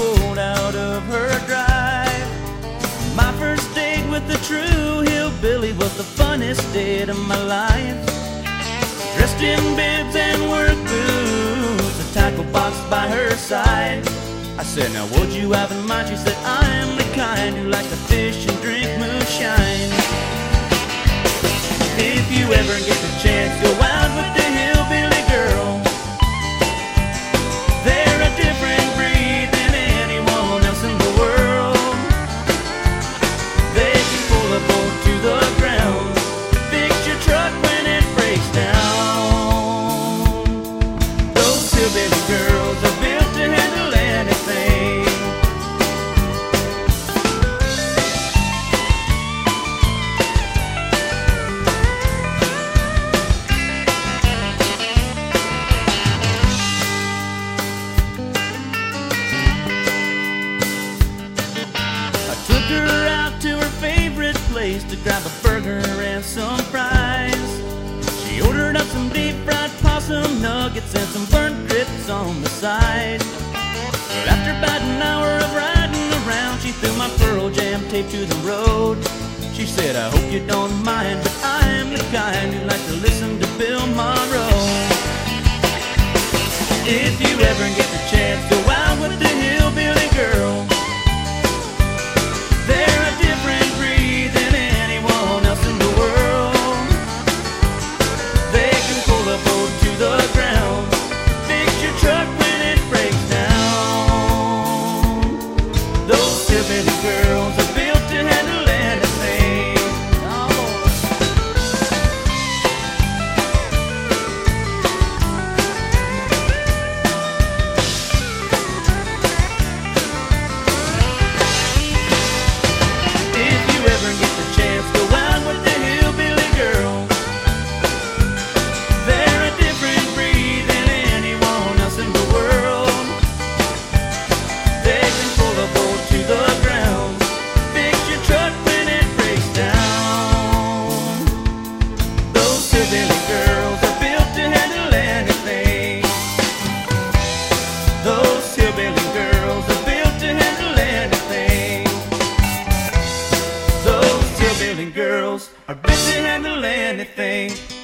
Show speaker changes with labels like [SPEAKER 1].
[SPEAKER 1] pulled out of her drive. My first date with the true hillbilly was the funnest date of my life. Dressed in bibs and work boots, a tackle box by her side. I said, now what you have in mind? She said, I am the kind who likes to fish and drink moonshine. If you ever get the chance, go place to grab a burger and some fries. She ordered up some deep fried possum nuggets and some burnt grits on the side. But after about an hour of riding around, she threw my Pearl Jam tape to the road. She said, I hope you don't mind, but I am the kind who likes to listen to Bill Monroe. If you ever get the Seven girls hillbilly girls are built to handle anything. Those hillbilly girls are built to handle anything.